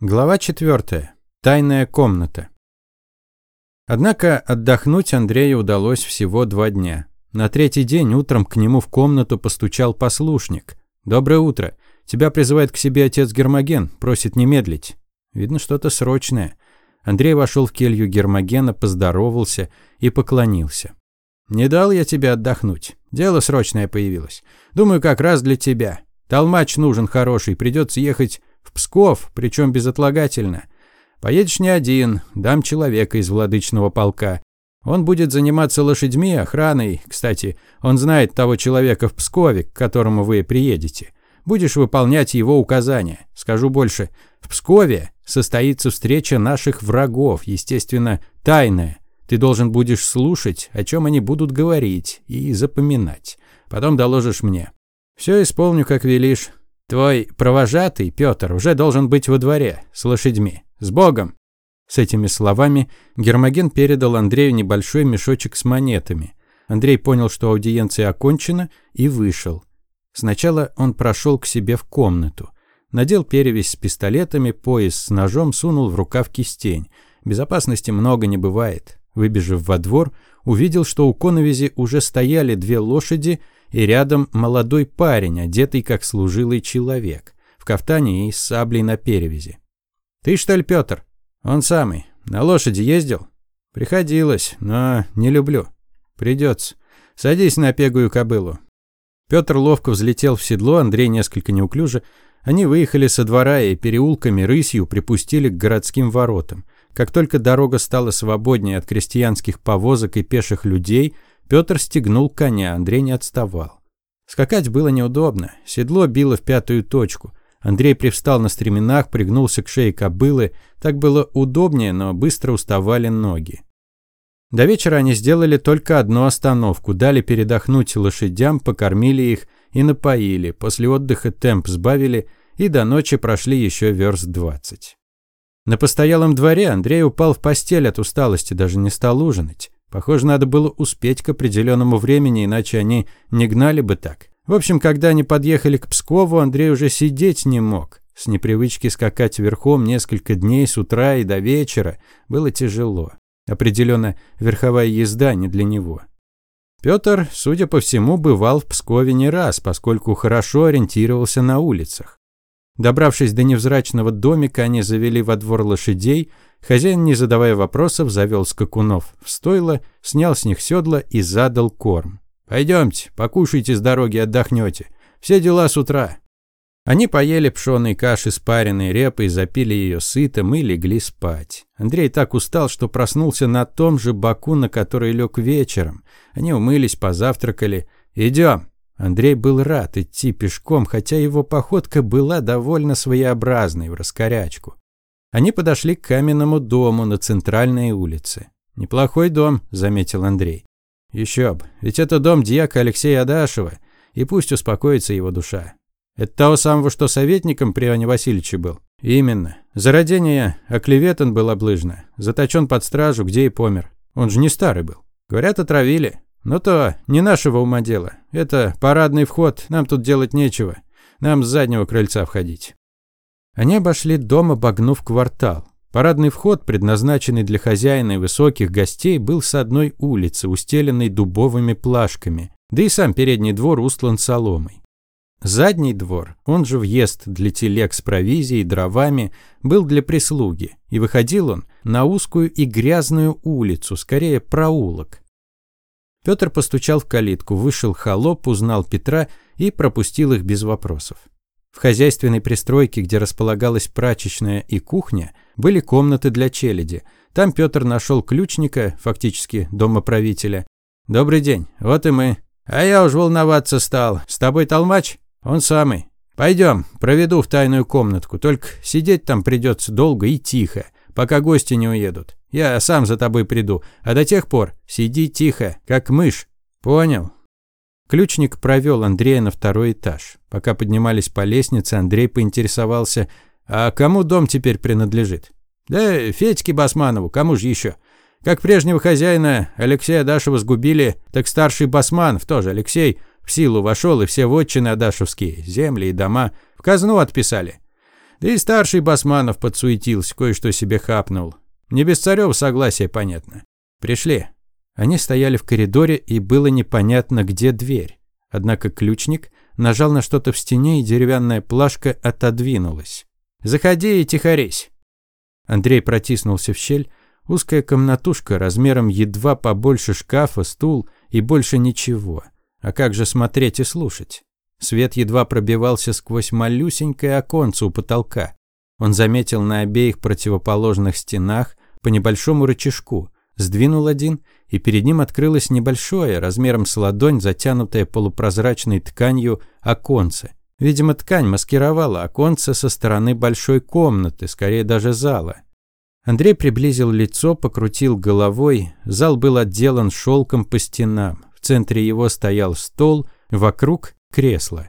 Глава 4. Тайная комната. Однако отдохнуть Андрею удалось всего два дня. На третий день утром к нему в комнату постучал послушник. «Доброе утро. Тебя призывает к себе отец Гермоген, просит не медлить». Видно, что-то срочное. Андрей вошел в келью Гермогена, поздоровался и поклонился. «Не дал я тебе отдохнуть. Дело срочное появилось. Думаю, как раз для тебя. Толмач нужен хороший, придется ехать в Псков, причем безотлагательно. Поедешь не один, дам человека из владычного полка. Он будет заниматься лошадьми, охраной. Кстати, он знает того человека в Пскове, к которому вы приедете. Будешь выполнять его указания. Скажу больше. В Пскове состоится встреча наших врагов, естественно, тайная. Ты должен будешь слушать, о чем они будут говорить, и запоминать. Потом доложишь мне. Все исполню, как велишь. Твой провожатый, Петр, уже должен быть во дворе, с лошадьми. С Богом!» С этими словами Гермоген передал Андрею небольшой мешочек с монетами. Андрей понял, что аудиенция окончена, и вышел. Сначала он прошел к себе в комнату. Надел перевязь с пистолетами, пояс с ножом, сунул в рукав кистень. Безопасности много не бывает. Выбежав во двор, увидел, что у коновизи уже стояли две лошади и рядом молодой парень, одетый как служилый человек, в кафтане и с саблей на перевязи. «Ты что ли, Пётр?» «Он самый. На лошади ездил?» «Приходилось, но не люблю. Придется. Садись на пегую кобылу». Пётр ловко взлетел в седло, Андрей несколько неуклюже. Они выехали со двора и переулками рысью припустили к городским воротам. Как только дорога стала свободнее от крестьянских повозок и пеших людей, Петр стегнул коня, Андрей не отставал. Скакать было неудобно, седло било в пятую точку. Андрей привстал на стременах, пригнулся к шее кобылы. Так было удобнее, но быстро уставали ноги. До вечера они сделали только одну остановку, дали передохнуть лошадям, покормили их и напоили. После отдыха темп сбавили, и до ночи прошли еще верст двадцать. На постоялом дворе Андрей упал в постель от усталости, даже не стал ужинать. Похоже, надо было успеть к определенному времени, иначе они не гнали бы так. В общем, когда они подъехали к Пскову, Андрей уже сидеть не мог. С непривычки скакать верхом несколько дней с утра и до вечера было тяжело. Определенно, верховая езда не для него. Петр, судя по всему, бывал в Пскове не раз, поскольку хорошо ориентировался на улицах. Добравшись до невзрачного домика, они завели во двор лошадей. Хозяин, не задавая вопросов, завел скакунов в стойло, снял с них седла и задал корм. «Пойдемте, покушайте с дороги, отдохнете. Все дела с утра». Они поели пшеной каши с пареной репой, запили ее сытым и легли спать. Андрей так устал, что проснулся на том же боку, на который лег вечером. Они умылись, позавтракали. «Идем», Андрей был рад идти пешком, хотя его походка была довольно своеобразной в раскорячку. Они подошли к каменному дому на центральной улице. «Неплохой дом», – заметил Андрей. «Еще бы, ведь это дом дьяка Алексея Адашева, и пусть успокоится его душа. Это того самого, что советником при Иване Васильевиче был?» «Именно. За родение оклеветан был облыжно, заточен под стражу, где и помер. Он же не старый был. Говорят, отравили. «Ну то, не нашего ума дело. Это парадный вход, нам тут делать нечего. Нам с заднего крыльца входить». Они обошли дом, обогнув квартал. Парадный вход, предназначенный для хозяина и высоких гостей, был с одной улицы, устеленной дубовыми плашками, да и сам передний двор устлан соломой. Задний двор, он же въезд для телег с провизией и дровами, был для прислуги, и выходил он на узкую и грязную улицу, скорее проулок. Петр постучал в калитку, вышел холоп, узнал Петра и пропустил их без вопросов. В хозяйственной пристройке, где располагалась прачечная и кухня, были комнаты для челяди. Там Петр нашел ключника, фактически домоправителя. «Добрый день, вот и мы». «А я уж волноваться стал. С тобой толмач?» «Он самый. Пойдем, проведу в тайную комнатку. Только сидеть там придется долго и тихо пока гости не уедут. Я сам за тобой приду, а до тех пор сиди тихо, как мышь. Понял?» Ключник провел Андрея на второй этаж. Пока поднимались по лестнице, Андрей поинтересовался, а кому дом теперь принадлежит? Да Федьке Басманову, кому же еще? Как прежнего хозяина Алексея Адашева сгубили, так старший Басманов, тоже Алексей, в силу вошел и все вотчины Адашевские, земли и дома, в казну отписали. Да и старший Басманов подсуетился, кое-что себе хапнул. Не без царева согласия, понятно. Пришли. Они стояли в коридоре, и было непонятно, где дверь. Однако ключник нажал на что-то в стене, и деревянная плашка отодвинулась. «Заходи и тихорись». Андрей протиснулся в щель. Узкая комнатушка размером едва побольше шкафа, стул и больше ничего. А как же смотреть и слушать? Свет едва пробивался сквозь малюсенькое оконце у потолка. Он заметил на обеих противоположных стенах по небольшому рычажку, сдвинул один, и перед ним открылось небольшое, размером с ладонь, затянутое полупрозрачной тканью оконце. Видимо, ткань маскировала оконце со стороны большой комнаты, скорее даже зала. Андрей приблизил лицо, покрутил головой. Зал был отделан шелком по стенам. В центре его стоял стол, вокруг кресла.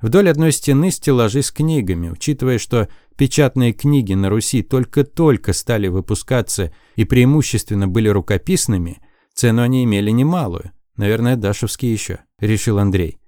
Вдоль одной стены стеллажи с книгами, учитывая, что печатные книги на Руси только-только стали выпускаться и преимущественно были рукописными, цену они имели немалую. Наверное, дашевские еще, решил Андрей.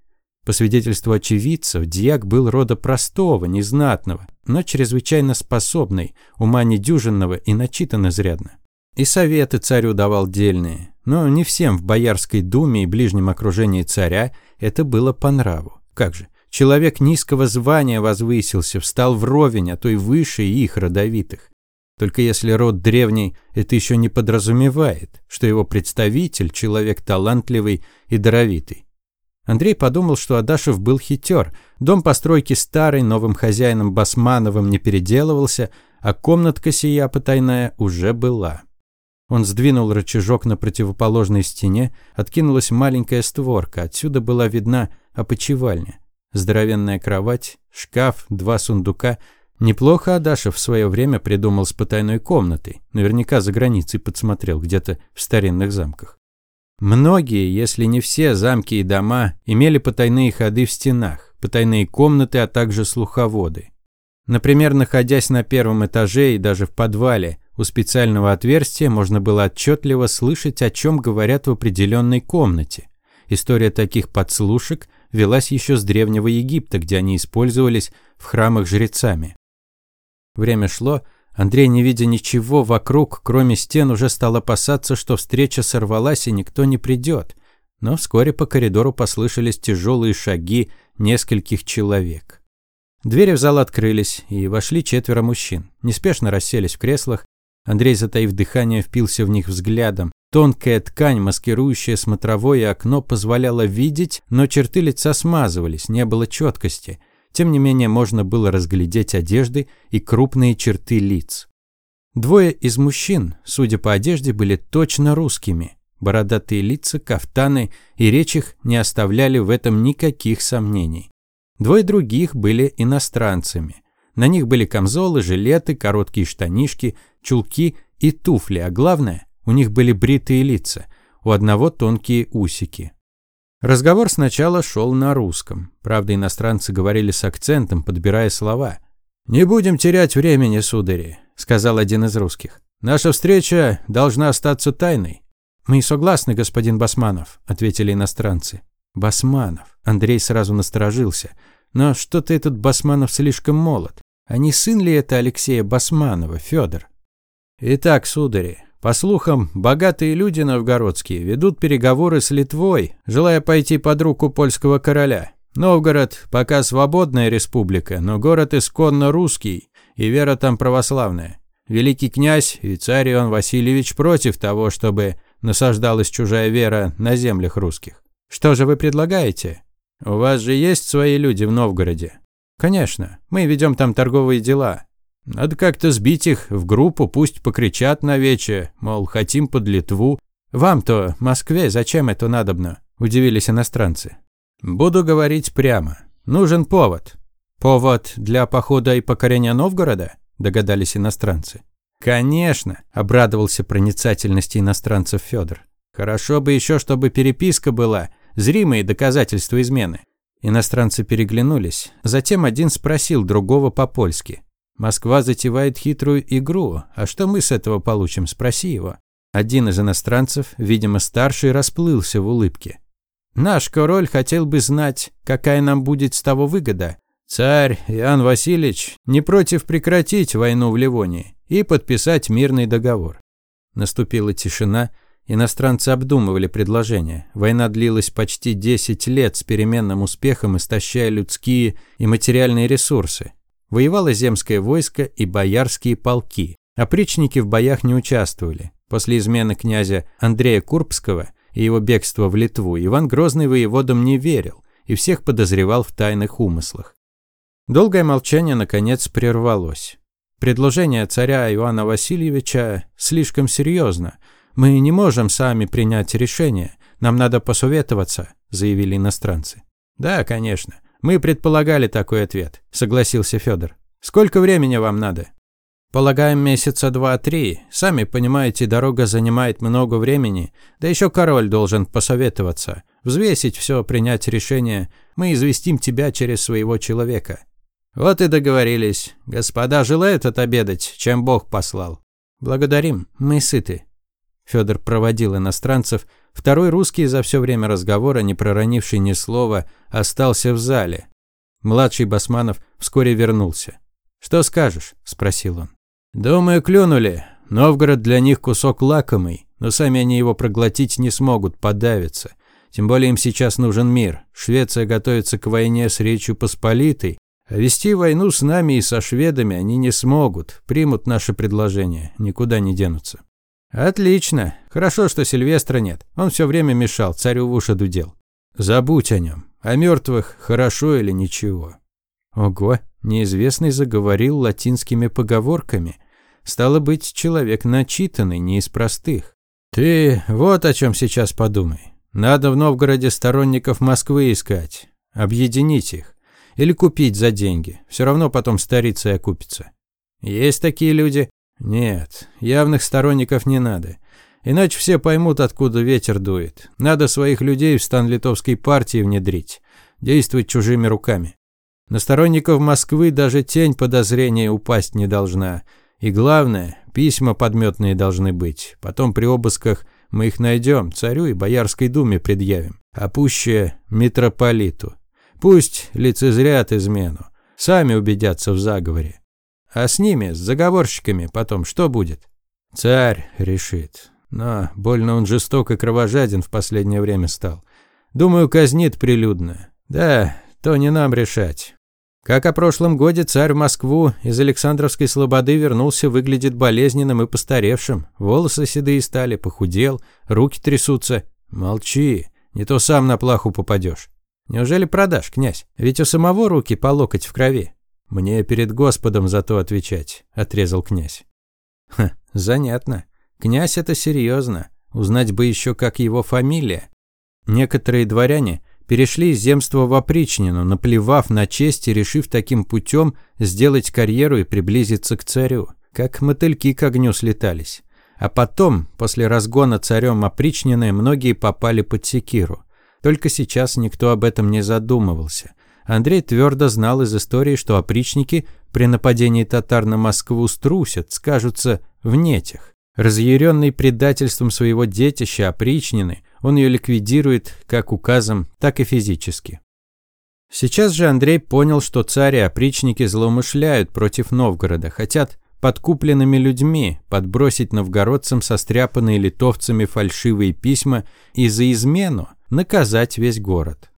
По свидетельству очевидцев, дьяк был рода простого, незнатного, но чрезвычайно способный, ума недюжинного и начитан изрядно. И советы царю давал дельные, но не всем в Боярской думе и ближнем окружении царя это было по нраву. Как же, человек низкого звания возвысился, встал вровень, а то и выше их родовитых. Только если род древний, это еще не подразумевает, что его представитель – человек талантливый и даровитый. Андрей подумал, что Адашев был хитер. Дом постройки старый, новым хозяином Басмановым не переделывался, а комнатка сия потайная уже была. Он сдвинул рычажок на противоположной стене, откинулась маленькая створка, отсюда была видна опочивальня. Здоровенная кровать, шкаф, два сундука. Неплохо Адашев в свое время придумал с потайной комнатой. Наверняка за границей подсмотрел, где-то в старинных замках. Многие, если не все замки и дома, имели потайные ходы в стенах, потайные комнаты, а также слуховоды. Например, находясь на первом этаже и даже в подвале, у специального отверстия можно было отчетливо слышать, о чем говорят в определенной комнате. История таких подслушек велась еще с Древнего Египта, где они использовались в храмах жрецами. Время шло, Андрей, не видя ничего вокруг, кроме стен, уже стал опасаться, что встреча сорвалась и никто не придет. Но вскоре по коридору послышались тяжелые шаги нескольких человек. Двери в зал открылись, и вошли четверо мужчин. Неспешно расселись в креслах, Андрей, затаив дыхание, впился в них взглядом. Тонкая ткань, маскирующая смотровое окно, позволяла видеть, но черты лица смазывались, не было четкости. Тем не менее, можно было разглядеть одежды и крупные черты лиц. Двое из мужчин, судя по одежде, были точно русскими. Бородатые лица, кафтаны и речь их не оставляли в этом никаких сомнений. Двое других были иностранцами. На них были камзолы, жилеты, короткие штанишки, чулки и туфли, а главное, у них были бритые лица, у одного тонкие усики. Разговор сначала шел на русском. Правда, иностранцы говорили с акцентом, подбирая слова. «Не будем терять времени, судари», – сказал один из русских. «Наша встреча должна остаться тайной». «Мы согласны, господин Басманов», – ответили иностранцы. «Басманов». Андрей сразу насторожился. «Но что-то этот Басманов слишком молод. А не сын ли это Алексея Басманова, Федор? Итак, судари, по слухам, богатые люди новгородские ведут переговоры с Литвой, желая пойти под руку польского короля. Новгород пока свободная республика, но город исконно русский, и вера там православная. Великий князь и царь Иоанн Васильевич против того, чтобы насаждалась чужая вера на землях русских. Что же вы предлагаете? У вас же есть свои люди в Новгороде. Конечно, мы ведем там торговые дела. Надо как-то сбить их в группу, пусть покричат на вече, мол, хотим под Литву. Вам-то, Москве, зачем это надобно? Удивились иностранцы. Буду говорить прямо. Нужен повод. Повод для похода и покорения Новгорода? Догадались иностранцы. Конечно, обрадовался проницательности иностранцев Федор. Хорошо бы еще, чтобы переписка была, зримые доказательства измены. Иностранцы переглянулись. Затем один спросил другого по-польски. Москва затевает хитрую игру. А что мы с этого получим? Спроси его. Один из иностранцев, видимо, старший, расплылся в улыбке. Наш король хотел бы знать, какая нам будет с того выгода. Царь Иоанн Васильевич не против прекратить войну в Ливонии и подписать мирный договор. Наступила тишина, иностранцы обдумывали предложение. Война длилась почти 10 лет с переменным успехом, истощая людские и материальные ресурсы. Воевало земское войско и боярские полки. Опричники в боях не участвовали. После измены князя Андрея Курбского и его бегства в Литву Иван Грозный воеводам не верил и всех подозревал в тайных умыслах. Долгое молчание, наконец, прервалось. Предложение царя Иоанна Васильевича слишком серьезно. Мы не можем сами принять решение. Нам надо посоветоваться, заявили иностранцы. Да, конечно. Мы предполагали такой ответ, согласился Федор. Сколько времени вам надо? Полагаем, месяца два-три. Сами понимаете, дорога занимает много времени. Да еще король должен посоветоваться. Взвесить все, принять решение. Мы известим тебя через своего человека. Вот и договорились. Господа желают отобедать, чем Бог послал. Благодарим, мы сыты. Федор проводил иностранцев. Второй русский за все время разговора, не проронивший ни слова, остался в зале. Младший Басманов вскоре вернулся. «Что скажешь?» – спросил он. «Думаю, клюнули. Новгород для них кусок лакомый, но сами они его проглотить не смогут, подавиться. Тем более им сейчас нужен мир. Швеция готовится к войне с Речью Посполитой, а вести войну с нами и со шведами они не смогут, примут наше предложение, никуда не денутся. Отлично. Хорошо, что Сильвестра нет. Он все время мешал, царю в уши дудел. Забудь о нем. О мертвых хорошо или ничего. Ого, неизвестный заговорил латинскими поговорками. Стало быть, человек начитанный, не из простых. Ты вот о чем сейчас подумай. Надо в Новгороде сторонников Москвы искать, объединить их. Или купить за деньги. Все равно потом старится и окупится. Есть такие люди? Нет, явных сторонников не надо. Иначе все поймут, откуда ветер дует. Надо своих людей в стан литовской партии внедрить. Действовать чужими руками. На сторонников Москвы даже тень подозрения упасть не должна. И главное, письма подметные должны быть. Потом при обысках мы их найдем, царю и Боярской думе предъявим. А пуще митрополиту. Пусть лицезрят измену, сами убедятся в заговоре. А с ними, с заговорщиками, потом что будет? Царь решит. Но больно он жесток и кровожаден в последнее время стал. Думаю, казнит прилюдно. Да, то не нам решать. Как о прошлом годе царь в Москву из Александровской слободы вернулся, выглядит болезненным и постаревшим. Волосы седые стали, похудел, руки трясутся. Молчи, не то сам на плаху попадешь. Неужели продашь, князь? Ведь у самого руки по локоть в крови. Мне перед Господом за то отвечать, отрезал князь. Ха, занятно. Князь это серьезно. Узнать бы еще, как его фамилия. Некоторые дворяне перешли из земства в опричнину, наплевав на честь и решив таким путем сделать карьеру и приблизиться к царю. Как мотыльки к огню слетались. А потом, после разгона царем опричнины, многие попали под секиру. Только сейчас никто об этом не задумывался. Андрей твердо знал из истории, что опричники при нападении татар на Москву струсят, скажутся в нетях. Разъяренный предательством своего детища опричнины, он ее ликвидирует как указом, так и физически. Сейчас же Андрей понял, что царь и опричники злоумышляют против Новгорода, хотят подкупленными людьми подбросить новгородцам состряпанные литовцами фальшивые письма и за измену наказать весь город.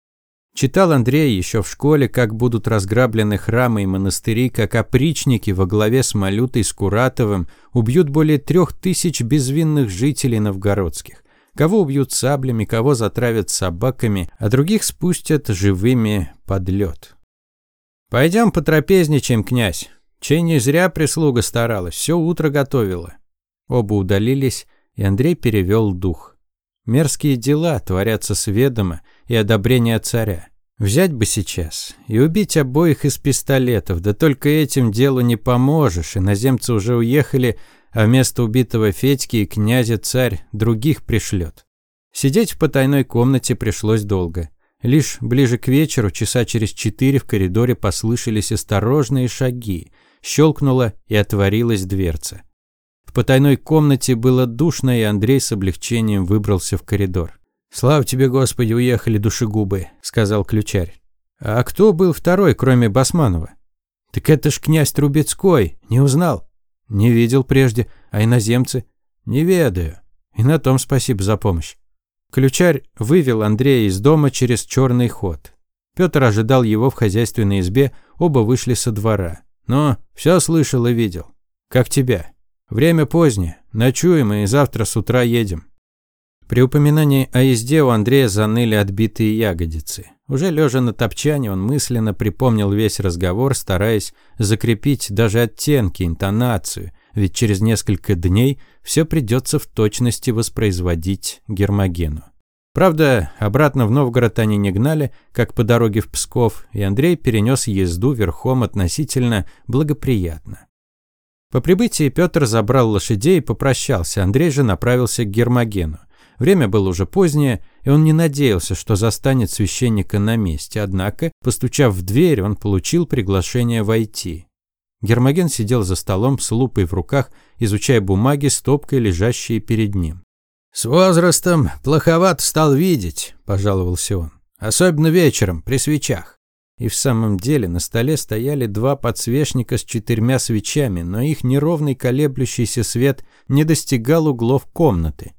Читал Андрей еще в школе, как будут разграблены храмы и монастыри, как опричники во главе с Малютой Скуратовым убьют более трех тысяч безвинных жителей новгородских. Кого убьют саблями, кого затравят собаками, а других спустят живыми под лед. «Пойдем потрапезничаем, князь. Чей не зря прислуга старалась, все утро готовила». Оба удалились, и Андрей перевел дух. Мерзкие дела творятся с ведома и одобрения царя. Взять бы сейчас и убить обоих из пистолетов, да только этим делу не поможешь, иноземцы уже уехали, а вместо убитого Федьки и князя царь других пришлет. Сидеть в потайной комнате пришлось долго. Лишь ближе к вечеру, часа через четыре, в коридоре послышались осторожные шаги. Щелкнула и отворилась дверца. В потайной комнате было душно, и Андрей с облегчением выбрался в коридор. «Слава тебе, Господи, уехали душегубы», – сказал ключарь. А кто был второй, кроме Басманова? Так это ж князь Трубецкой, не узнал? Не видел прежде, а иноземцы? Не ведаю. И на том спасибо за помощь. Ключарь вывел Андрея из дома через черный ход. Петр ожидал его в хозяйственной избе, оба вышли со двора. Но все слышал и видел. Как тебя. Время позднее, ночуем и завтра с утра едем. При упоминании о езде у Андрея заныли отбитые ягодицы. Уже лежа на топчане, он мысленно припомнил весь разговор, стараясь закрепить даже оттенки, интонацию, ведь через несколько дней все придется в точности воспроизводить Гермогену. Правда, обратно в Новгород они не гнали, как по дороге в Псков, и Андрей перенес езду верхом относительно благоприятно. По прибытии Петр забрал лошадей и попрощался, Андрей же направился к Гермогену. Время было уже позднее, и он не надеялся, что застанет священника на месте, однако, постучав в дверь, он получил приглашение войти. Гермоген сидел за столом с лупой в руках, изучая бумаги, стопкой лежащие перед ним. «С возрастом плоховат стал видеть», – пожаловался он. «Особенно вечером, при свечах». И в самом деле на столе стояли два подсвечника с четырьмя свечами, но их неровный колеблющийся свет не достигал углов комнаты.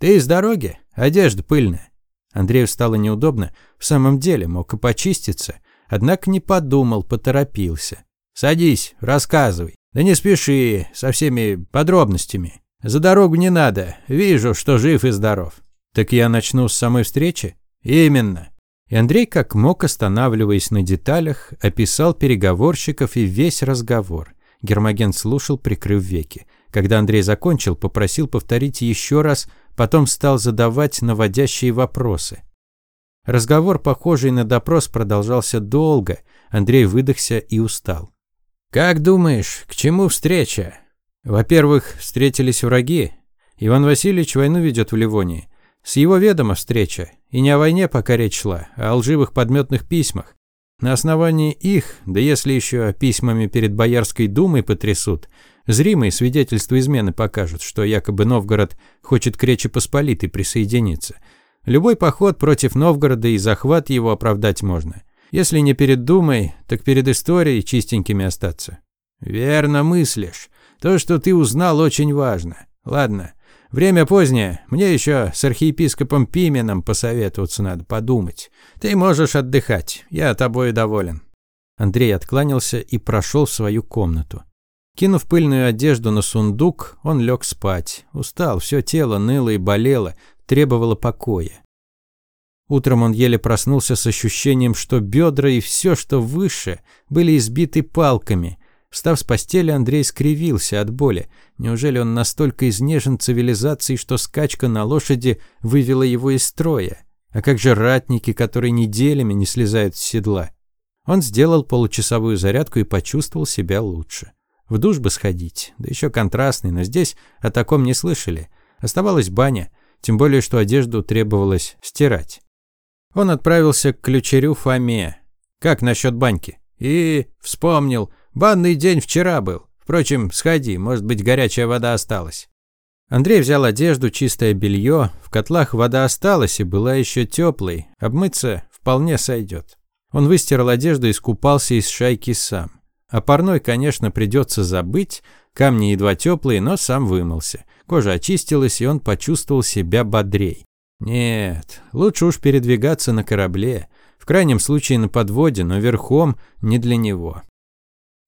«Ты из дороги? Одежда пыльная». Андрею стало неудобно, в самом деле мог и почиститься, однако не подумал, поторопился. «Садись, рассказывай. Да не спеши, со всеми подробностями. За дорогу не надо, вижу, что жив и здоров». «Так я начну с самой встречи?» «Именно». И Андрей, как мог, останавливаясь на деталях, описал переговорщиков и весь разговор. Гермоген слушал, прикрыв веки. Когда Андрей закончил, попросил повторить еще раз, потом стал задавать наводящие вопросы. Разговор, похожий на допрос, продолжался долго. Андрей выдохся и устал. «Как думаешь, к чему встреча?» «Во-первых, встретились враги. Иван Васильевич войну ведет в Ливонии. С его ведома встреча. И не о войне пока речь шла, а о лживых подметных письмах. На основании их, да если еще письмами перед Боярской думой потрясут, зримые свидетельства измены покажут, что якобы Новгород хочет к Речи Посполитой присоединиться. Любой поход против Новгорода и захват его оправдать можно. Если не перед Думой, так перед историей чистенькими остаться. Верно мыслишь. То, что ты узнал, очень важно. Ладно, время позднее. Мне еще с архиепископом Пименом посоветоваться надо, подумать. Ты можешь отдыхать. Я тобой доволен. Андрей откланялся и прошел в свою комнату. Кинув пыльную одежду на сундук, он лег спать. Устал, все тело ныло и болело, требовало покоя. Утром он еле проснулся с ощущением, что бедра и все, что выше, были избиты палками. Встав с постели, Андрей скривился от боли. Неужели он настолько изнежен цивилизацией, что скачка на лошади вывела его из строя? А как же ратники, которые неделями не слезают с седла? Он сделал получасовую зарядку и почувствовал себя лучше. В душ бы сходить, да еще контрастный, но здесь о таком не слышали. Оставалась баня, тем более, что одежду требовалось стирать. Он отправился к ключерю Фоме. Как насчет баньки? И вспомнил, банный день вчера был. Впрочем, сходи, может быть, горячая вода осталась. Андрей взял одежду, чистое белье. В котлах вода осталась и была еще теплой. Обмыться вполне сойдет. Он выстирал одежду и скупался из шайки сам. А парной, конечно, придется забыть. Камни едва теплые, но сам вымылся. Кожа очистилась, и он почувствовал себя бодрей. Нет, лучше уж передвигаться на корабле, в крайнем случае на подводе, но верхом не для него.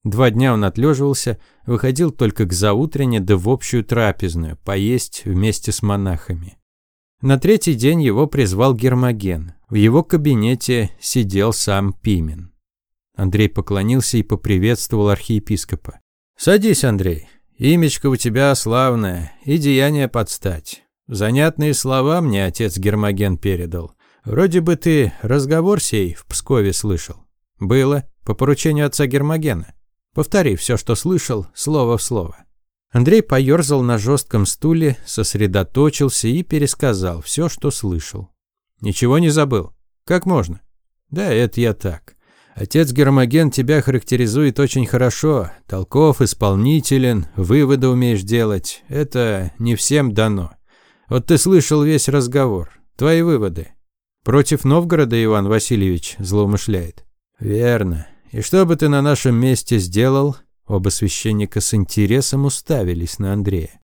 Два дня он отлеживался, выходил только к заутрене да в общую трапезную, поесть вместе с монахами. На третий день его призвал Гермоген. В его кабинете сидел сам Пимен. Андрей поклонился и поприветствовал архиепископа. «Садись, Андрей. Имечко у тебя славное, и деяние подстать. Занятные слова мне отец Гермоген передал. Вроде бы ты разговор сей в Пскове слышал. Было, по поручению отца Гермогена. Повтори все, что слышал, слово в слово. Андрей поерзал на жестком стуле, сосредоточился и пересказал все, что слышал. Ничего не забыл? Как можно? Да, это я так. Отец Гермоген тебя характеризует очень хорошо. Толков, исполнителен, выводы умеешь делать. Это не всем дано. Вот ты слышал весь разговор. Твои выводы. Против Новгорода Иван Васильевич злоумышляет. Верно. И что бы ты на нашем месте сделал? Оба священника с интересом уставились на Андрея.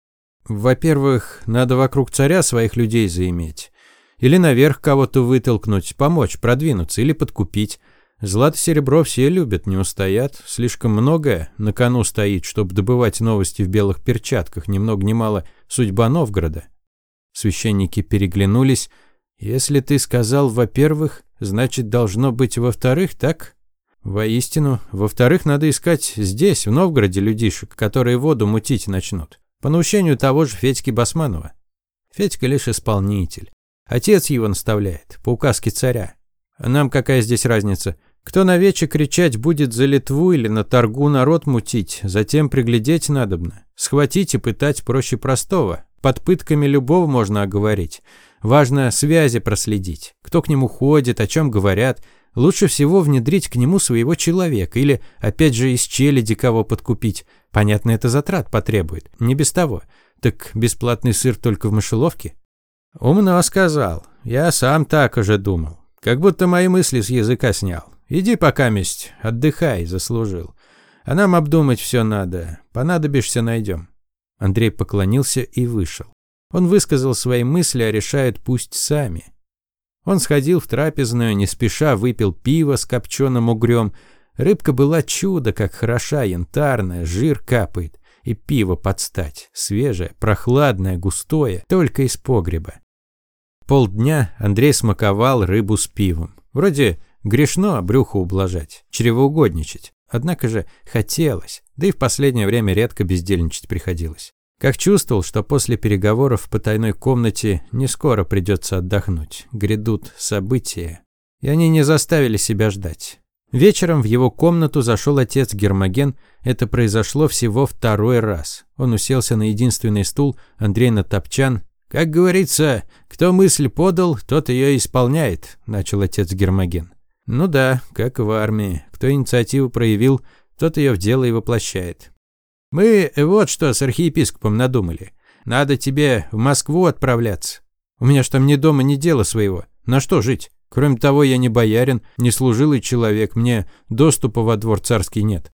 Во-первых, надо вокруг царя своих людей заиметь. Или наверх кого-то вытолкнуть, помочь, продвинуться или подкупить. Злато-серебро все любят, не устоят. Слишком многое на кону стоит, чтобы добывать новости в белых перчатках, ни много ни мало судьба Новгорода. Священники переглянулись. Если ты сказал «во-первых», значит, должно быть «во-вторых», так? Воистину. Во-вторых, надо искать здесь, в Новгороде, людишек, которые воду мутить начнут. По наущению того же Федьки Басманова. Федька лишь исполнитель. Отец его наставляет, по указке царя. А нам какая здесь разница? Кто на вече кричать будет за Литву или на торгу народ мутить, затем приглядеть надобно. Схватить и пытать проще простого. Под пытками любого можно оговорить. Важно связи проследить. Кто к нему ходит, о чем говорят – Лучше всего внедрить к нему своего человека или, опять же, из челяди кого подкупить. Понятно, это затрат потребует. Не без того. Так бесплатный сыр только в мышеловке? Умно сказал. Я сам так уже думал. Как будто мои мысли с языка снял. Иди пока месть, отдыхай, заслужил. А нам обдумать все надо. Понадобишься, найдем. Андрей поклонился и вышел. Он высказал свои мысли, а решают пусть сами. Он сходил в трапезную, не спеша выпил пиво с копченым угрем. Рыбка была чудо, как хороша, янтарная, жир капает. И пиво подстать, свежее, прохладное, густое, только из погреба. Полдня Андрей смаковал рыбу с пивом. Вроде грешно брюхо ублажать, чревоугодничать. Однако же хотелось, да и в последнее время редко бездельничать приходилось. Как чувствовал, что после переговоров в потайной комнате не скоро придется отдохнуть. Грядут события. И они не заставили себя ждать. Вечером в его комнату зашел отец Гермоген. Это произошло всего второй раз. Он уселся на единственный стул, Андрей на топчан. «Как говорится, кто мысль подал, тот ее исполняет», – начал отец Гермоген. «Ну да, как в армии. Кто инициативу проявил, тот ее в дело и воплощает. Мы вот что с архиепископом надумали. Надо тебе в Москву отправляться. У меня ж там ни дома, ни дела своего. На что жить? Кроме того, я не боярин, не служилый человек, мне доступа во двор царский нет.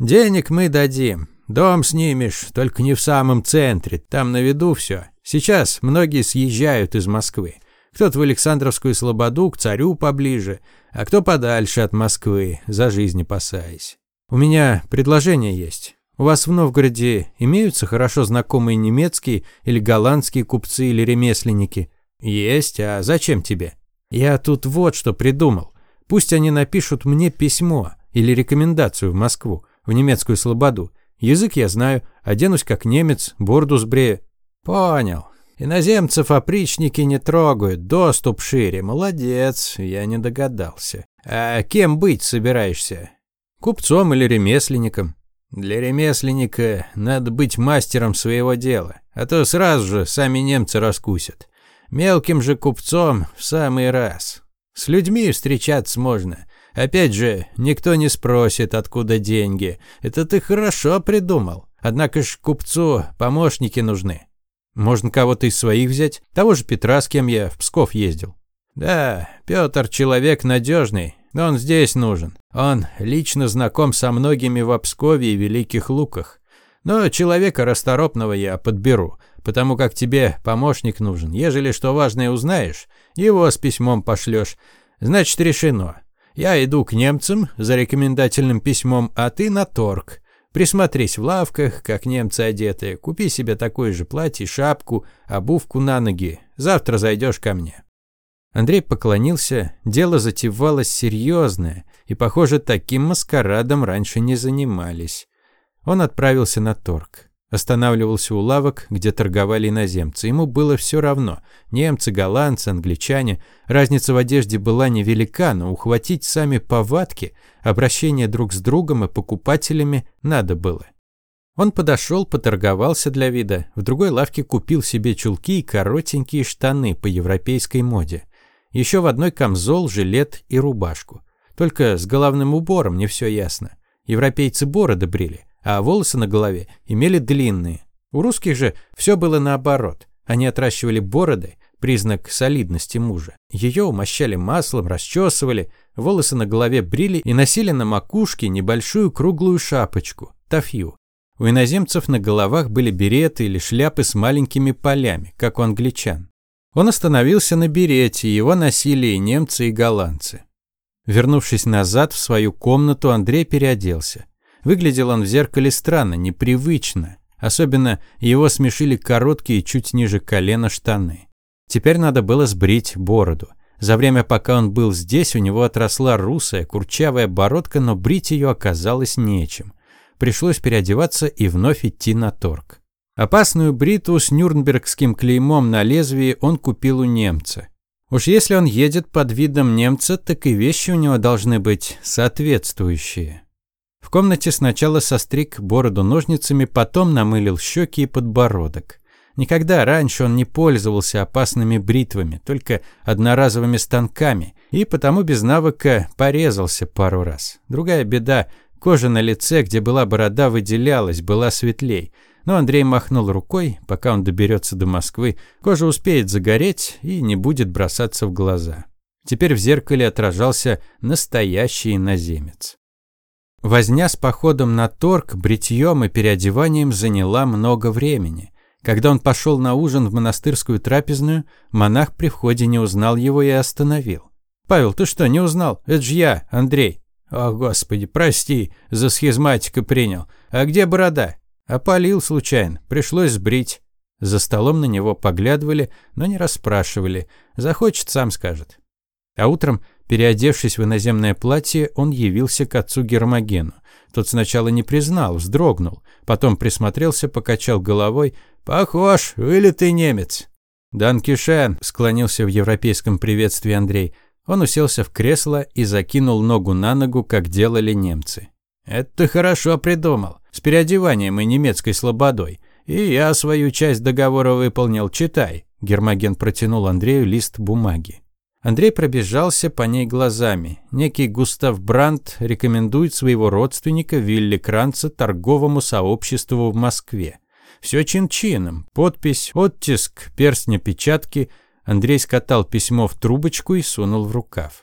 Денег мы дадим. Дом снимешь, только не в самом центре, там на виду все. Сейчас многие съезжают из Москвы. Кто-то в Александровскую Слободу, к царю поближе, а кто подальше от Москвы, за жизнь опасаясь. У меня предложение есть. У вас в Новгороде имеются хорошо знакомые немецкие или голландские купцы или ремесленники? Есть, а зачем тебе? Я тут вот что придумал. Пусть они напишут мне письмо или рекомендацию в Москву, в немецкую слободу. Язык я знаю, оденусь как немец, борду сбрею. Понял. Иноземцев опричники не трогают, доступ шире. Молодец, я не догадался. А кем быть собираешься? Купцом или ремесленником? Для ремесленника надо быть мастером своего дела, а то сразу же сами немцы раскусят. Мелким же купцом в самый раз. С людьми встречаться можно. Опять же, никто не спросит, откуда деньги. Это ты хорошо придумал. Однако ж купцу помощники нужны. Можно кого-то из своих взять. Того же Петра, с кем я в Псков ездил. Да, Петр человек надежный, он здесь нужен. Он лично знаком со многими в Обскове и Великих Луках. Но человека расторопного я подберу, потому как тебе помощник нужен. Ежели что важное узнаешь, его с письмом пошлешь. Значит, решено. Я иду к немцам за рекомендательным письмом, а ты на торг. Присмотрись в лавках, как немцы одеты. Купи себе такое же платье, шапку, обувку на ноги. Завтра зайдешь ко мне. Андрей поклонился, дело затевалось серьезное, и, похоже, таким маскарадом раньше не занимались. Он отправился на торг. Останавливался у лавок, где торговали иноземцы. Ему было все равно. Немцы, голландцы, англичане. Разница в одежде была невелика, но ухватить сами повадки, обращение друг с другом и покупателями надо было. Он подошел, поторговался для вида. В другой лавке купил себе чулки и коротенькие штаны по европейской моде. Еще в одной камзол, жилет и рубашку. Только с головным убором не все ясно. Европейцы бороды брили, а волосы на голове имели длинные. У русских же все было наоборот. Они отращивали бороды, признак солидности мужа. Ее умощали маслом, расчесывали, волосы на голове брили и носили на макушке небольшую круглую шапочку – тафью. У иноземцев на головах были береты или шляпы с маленькими полями, как у англичан. Он остановился на берете, его носили и немцы, и голландцы. Вернувшись назад в свою комнату, Андрей переоделся. Выглядел он в зеркале странно, непривычно. Особенно его смешили короткие, чуть ниже колена штаны. Теперь надо было сбрить бороду. За время, пока он был здесь, у него отросла русая, курчавая бородка, но брить ее оказалось нечем. Пришлось переодеваться и вновь идти на торг. Опасную бритву с нюрнбергским клеймом на лезвии он купил у немца. Уж если он едет под видом немца, так и вещи у него должны быть соответствующие. В комнате сначала состриг бороду ножницами, потом намылил щеки и подбородок. Никогда раньше он не пользовался опасными бритвами, только одноразовыми станками, и потому без навыка порезался пару раз. Другая беда – кожа на лице, где была борода, выделялась, была светлей. Но Андрей махнул рукой, пока он доберется до Москвы, кожа успеет загореть и не будет бросаться в глаза. Теперь в зеркале отражался настоящий иноземец. Возня с походом на торг, бритьем и переодеванием заняла много времени. Когда он пошел на ужин в монастырскую трапезную, монах при входе не узнал его и остановил. «Павел, ты что, не узнал? Это же я, Андрей». «О, Господи, прости, за схизматика принял. А где борода?» «Опалил случайно, пришлось сбрить». За столом на него поглядывали, но не расспрашивали. Захочет, сам скажет. А утром Переодевшись в иноземное платье, он явился к отцу Гермогену. Тот сначала не признал, вздрогнул, потом присмотрелся, покачал головой. «Похож, вылитый немец». «Данкишен», – склонился в европейском приветствии Андрей. Он уселся в кресло и закинул ногу на ногу, как делали немцы. «Это ты хорошо придумал. С переодеванием и немецкой слободой. И я свою часть договора выполнил. Читай». Гермоген протянул Андрею лист бумаги. Андрей пробежался по ней глазами. Некий Густав Брандт рекомендует своего родственника Вилли Кранца торговому сообществу в Москве. Все чин-чином. Подпись, оттиск, перстня печатки. Андрей скатал письмо в трубочку и сунул в рукав.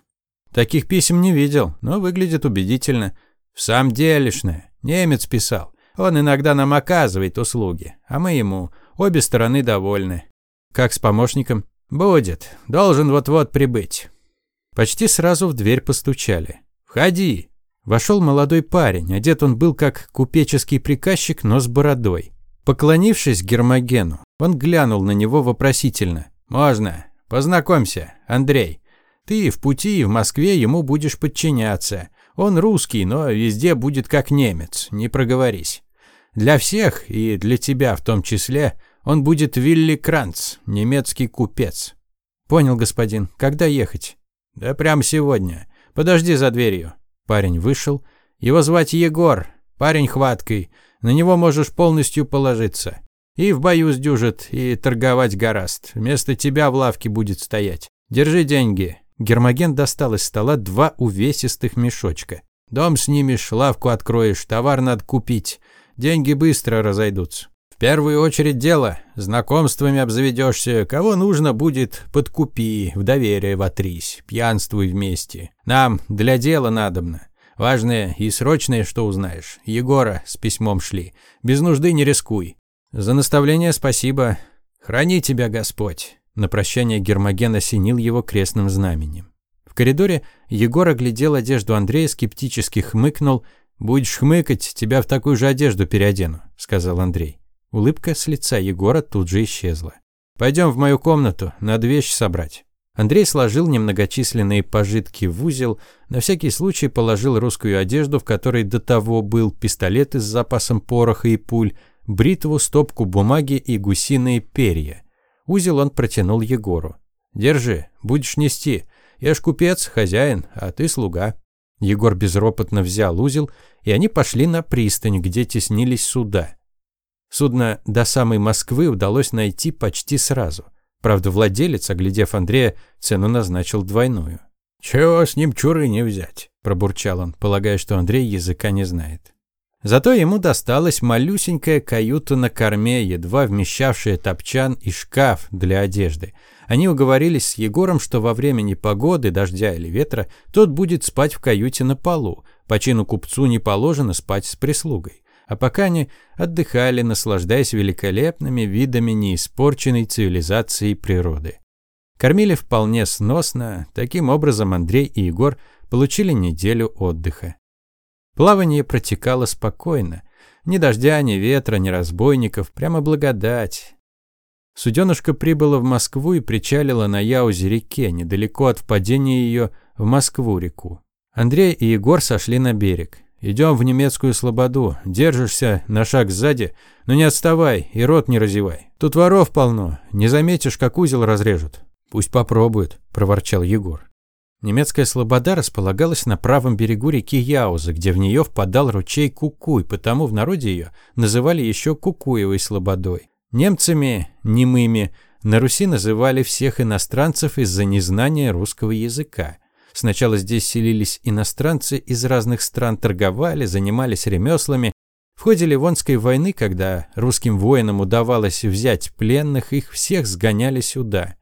Таких писем не видел, но выглядит убедительно. В самом делешное. Немец писал. Он иногда нам оказывает услуги, а мы ему. Обе стороны довольны. Как с помощником? «Будет. Должен вот-вот прибыть». Почти сразу в дверь постучали. «Входи!» Вошел молодой парень. Одет он был как купеческий приказчик, но с бородой. Поклонившись Гермогену, он глянул на него вопросительно. «Можно. Познакомься, Андрей. Ты в пути и в Москве ему будешь подчиняться. Он русский, но везде будет как немец, не проговорись. Для всех, и для тебя в том числе, он будет Вилли Кранц, немецкий купец. Понял, господин. Когда ехать? Да прямо сегодня. Подожди за дверью. Парень вышел. Его звать Егор. Парень хваткой. На него можешь полностью положиться. И в бою сдюжит, и торговать гораст. Вместо тебя в лавке будет стоять. Держи деньги. Гермоген достал из стола два увесистых мешочка. Дом снимешь, лавку откроешь, товар надо купить. Деньги быстро разойдутся. В первую очередь дело. Знакомствами обзаведешься. Кого нужно будет, подкупи, в доверие вотрись, пьянствуй вместе. Нам для дела надобно. Важное и срочное, что узнаешь. Егора с письмом шли. Без нужды не рискуй. За наставление спасибо. Храни тебя Господь. На прощание Гермоген осенил его крестным знаменем. В коридоре Егор оглядел одежду Андрея, скептически хмыкнул. «Будешь хмыкать, тебя в такую же одежду переодену», — сказал Андрей. Улыбка с лица Егора тут же исчезла. «Пойдем в мою комнату, надо вещи собрать». Андрей сложил немногочисленные пожитки в узел, на всякий случай положил русскую одежду, в которой до того был пистолет с запасом пороха и пуль, бритву, стопку бумаги и гусиные перья. Узел он протянул Егору. «Держи, будешь нести. Я ж купец, хозяин, а ты слуга». Егор безропотно взял узел, и они пошли на пристань, где теснились суда. Судно до самой Москвы удалось найти почти сразу. Правда, владелец, оглядев Андрея, цену назначил двойную. «Чего с ним чуры не взять?» – пробурчал он, полагая, что Андрей языка не знает. Зато ему досталась малюсенькая каюта на корме, едва вмещавшая топчан и шкаф для одежды. Они уговорились с Егором, что во время непогоды, дождя или ветра тот будет спать в каюте на полу. По чину купцу не положено спать с прислугой. А пока они отдыхали, наслаждаясь великолепными видами неиспорченной цивилизации природы. Кормили вполне сносно, таким образом Андрей и Егор получили неделю отдыха. Плавание протекало спокойно. Ни дождя, ни ветра, ни разбойников, прямо благодать. Суденышко прибыло в Москву и причалило на Яузе-реке, недалеко от впадения ее в Москву-реку. Андрей и Егор сошли на берег. «Идем в немецкую слободу. Держишься на шаг сзади, но не отставай и рот не разевай. Тут воров полно. Не заметишь, как узел разрежут». «Пусть попробуют», – проворчал Егор. Немецкая слобода располагалась на правом берегу реки Яуза, где в нее впадал ручей Кукуй, потому в народе ее называли еще Кукуевой слободой. Немцами, немыми, на Руси называли всех иностранцев из-за незнания русского языка. Сначала здесь селились иностранцы из разных стран, торговали, занимались ремеслами. В ходе Ливонской войны, когда русским воинам удавалось взять пленных, их всех сгоняли сюда.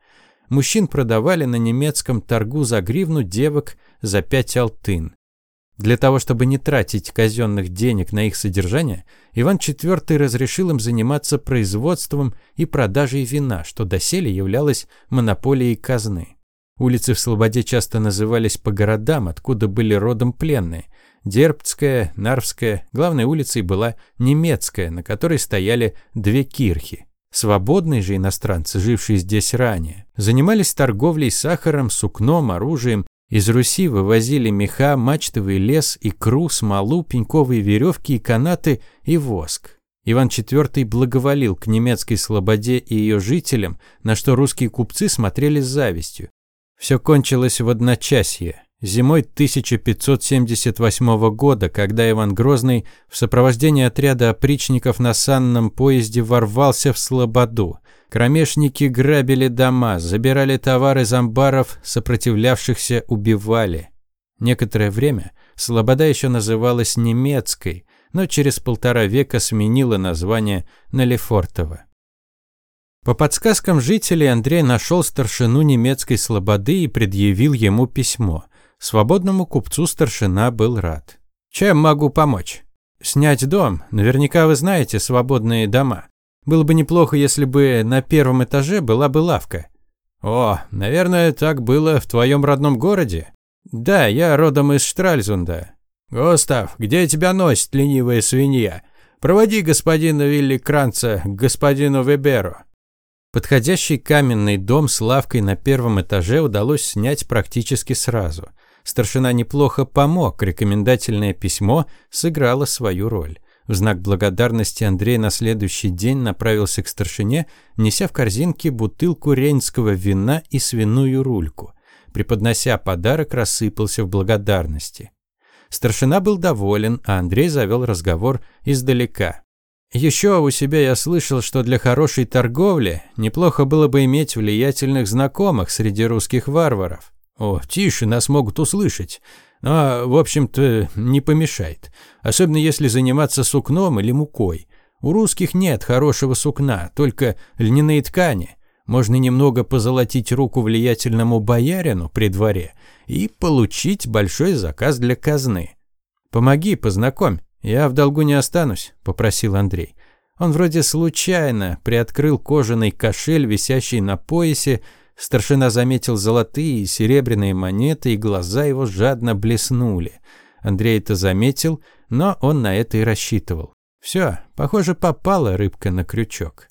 Мужчин продавали на немецком торгу за гривну, девок за пять алтын. Для того, чтобы не тратить казенных денег на их содержание, Иван IV разрешил им заниматься производством и продажей вина, что доселе являлось монополией казны. Улицы в Слободе часто назывались по городам, откуда были родом пленные. Дербцкая, Нарвская, главной улицей была Немецкая, на которой стояли две кирхи. Свободные же иностранцы, жившие здесь ранее, занимались торговлей сахаром, сукном, оружием. Из Руси вывозили меха, мачтовый лес, икру, смолу, пеньковые веревки и канаты и воск. Иван IV благоволил к немецкой слободе и ее жителям, на что русские купцы смотрели с завистью. Все кончилось в одночасье. Зимой 1578 года, когда Иван Грозный в сопровождении отряда опричников на санном поезде ворвался в Слободу, кромешники грабили дома, забирали товары из амбаров, сопротивлявшихся убивали. Некоторое время Слобода еще называлась немецкой, но через полтора века сменила название на Лефортово. По подсказкам жителей Андрей нашел старшину немецкой слободы и предъявил ему письмо – Свободному купцу старшина был рад. «Чем могу помочь?» «Снять дом. Наверняка вы знаете свободные дома. Было бы неплохо, если бы на первом этаже была бы лавка». «О, наверное, так было в твоем родном городе?» «Да, я родом из Штральзунда». «Густав, где тебя носит ленивая свинья? Проводи господина Вилли Кранца к господину Веберу». Подходящий каменный дом с лавкой на первом этаже удалось снять практически сразу – Старшина неплохо помог, рекомендательное письмо сыграло свою роль. В знак благодарности Андрей на следующий день направился к старшине, неся в корзинке бутылку рейнского вина и свиную рульку. Преподнося подарок, рассыпался в благодарности. Старшина был доволен, а Андрей завел разговор издалека. Еще у себя я слышал, что для хорошей торговли неплохо было бы иметь влиятельных знакомых среди русских варваров. О, тише, нас могут услышать. Но, в общем-то, не помешает. Особенно если заниматься сукном или мукой. У русских нет хорошего сукна, только льняные ткани. Можно немного позолотить руку влиятельному боярину при дворе и получить большой заказ для казны. «Помоги, познакомь, я в долгу не останусь», – попросил Андрей. Он вроде случайно приоткрыл кожаный кошель, висящий на поясе, Старшина заметил золотые и серебряные монеты, и глаза его жадно блеснули. Андрей это заметил, но он на это и рассчитывал. Все, похоже, попала рыбка на крючок.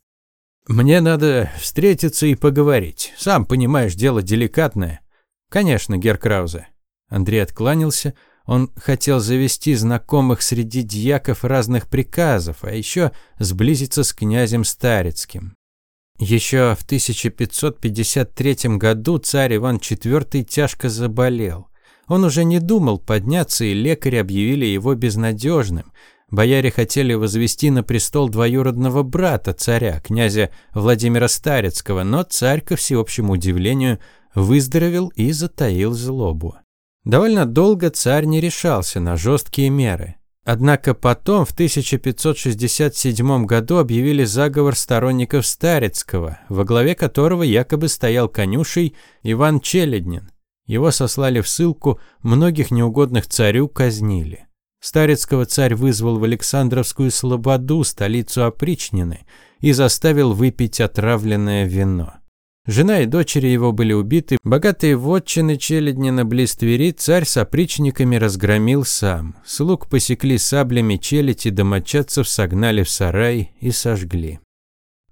«Мне надо встретиться и поговорить. Сам понимаешь, дело деликатное». «Конечно, Геркраузе». Андрей откланялся. Он хотел завести знакомых среди дьяков разных приказов, а еще сблизиться с князем Старицким. Еще в 1553 году царь Иван IV тяжко заболел. Он уже не думал подняться, и лекари объявили его безнадежным. Бояре хотели возвести на престол двоюродного брата царя, князя Владимира Старецкого, но царь, ко всеобщему удивлению, выздоровел и затаил злобу. Довольно долго царь не решался на жесткие меры. Однако потом, в 1567 году, объявили заговор сторонников Старицкого, во главе которого якобы стоял конюшей Иван Челеднин. Его сослали в ссылку, многих неугодных царю казнили. Старицкого царь вызвал в Александровскую Слободу, столицу опричнины, и заставил выпить отравленное вино. Жена и дочери его были убиты, богатые вотчины Челяднина близ Твери царь с опричниками разгромил сам. Слуг посекли саблями челядь домочадцев согнали в сарай и сожгли.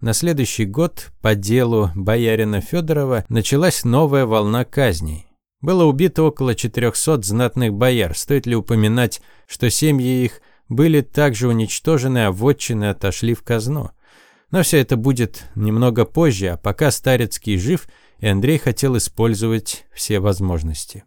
На следующий год по делу боярина Федорова началась новая волна казней. Было убито около 400 знатных бояр. Стоит ли упоминать, что семьи их были также уничтожены, а вотчины отошли в казну? Но все это будет немного позже, а пока Старецкий жив, и Андрей хотел использовать все возможности.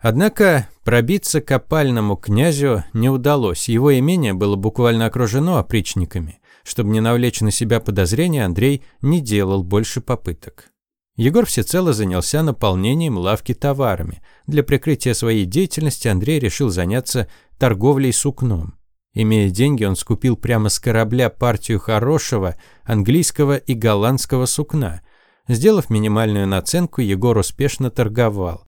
Однако пробиться к опальному князю не удалось. Его имение было буквально окружено опричниками. Чтобы не навлечь на себя подозрения, Андрей не делал больше попыток. Егор всецело занялся наполнением лавки товарами. Для прикрытия своей деятельности Андрей решил заняться торговлей сукном. Имея деньги, он скупил прямо с корабля партию хорошего английского и голландского сукна. Сделав минимальную наценку, Егор успешно торговал.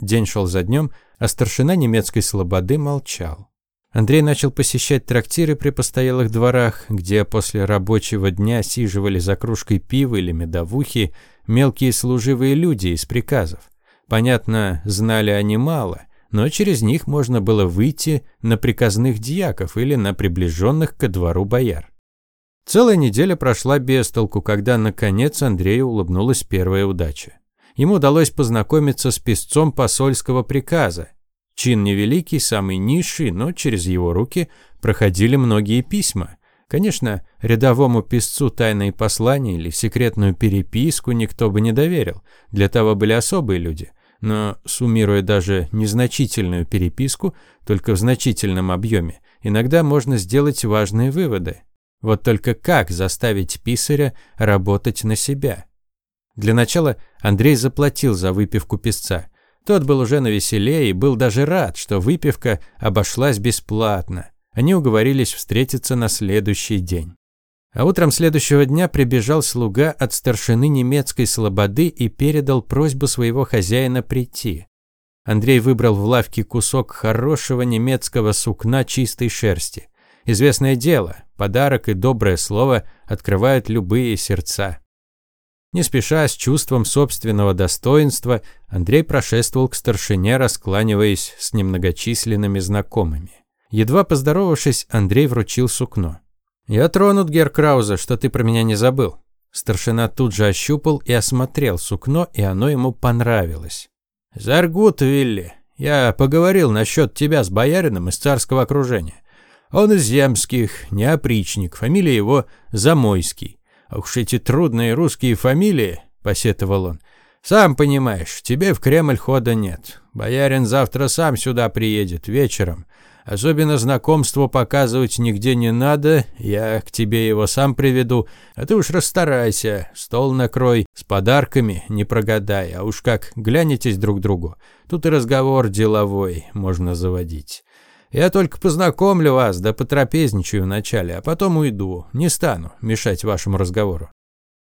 День шел за днем, а старшина немецкой слободы молчал. Андрей начал посещать трактиры при постоялых дворах, где после рабочего дня сиживали за кружкой пива или медовухи мелкие служивые люди из приказов. Понятно, знали они мало, но через них можно было выйти на приказных дьяков или на приближенных ко двору бояр. Целая неделя прошла без толку, когда, наконец, Андрею улыбнулась первая удача. Ему удалось познакомиться с писцом посольского приказа. Чин невеликий, самый низший, но через его руки проходили многие письма. Конечно, рядовому писцу тайные послания или секретную переписку никто бы не доверил. Для того были особые люди – но суммируя даже незначительную переписку, только в значительном объеме, иногда можно сделать важные выводы. Вот только как заставить писаря работать на себя? Для начала Андрей заплатил за выпивку писца. Тот был уже навеселее и был даже рад, что выпивка обошлась бесплатно. Они уговорились встретиться на следующий день. А утром следующего дня прибежал слуга от старшины немецкой слободы и передал просьбу своего хозяина прийти. Андрей выбрал в лавке кусок хорошего немецкого сукна чистой шерсти. Известное дело, подарок и доброе слово открывают любые сердца. Не спеша, с чувством собственного достоинства, Андрей прошествовал к старшине, раскланиваясь с немногочисленными знакомыми. Едва поздоровавшись, Андрей вручил сукно. «Я тронут, Гер Крауза, что ты про меня не забыл». Старшина тут же ощупал и осмотрел сукно, и оно ему понравилось. «Заргут, Вилли, я поговорил насчет тебя с боярином из царского окружения. Он из земских, не опричник, фамилия его Замойский. А эти трудные русские фамилии, — посетовал он, — сам понимаешь, тебе в Кремль хода нет. Боярин завтра сам сюда приедет, вечером. Особенно знакомство показывать нигде не надо, я к тебе его сам приведу, а ты уж расстарайся, стол накрой, с подарками не прогадай, а уж как глянетесь друг другу, тут и разговор деловой можно заводить. Я только познакомлю вас, да потрапезничаю вначале, а потом уйду, не стану мешать вашему разговору.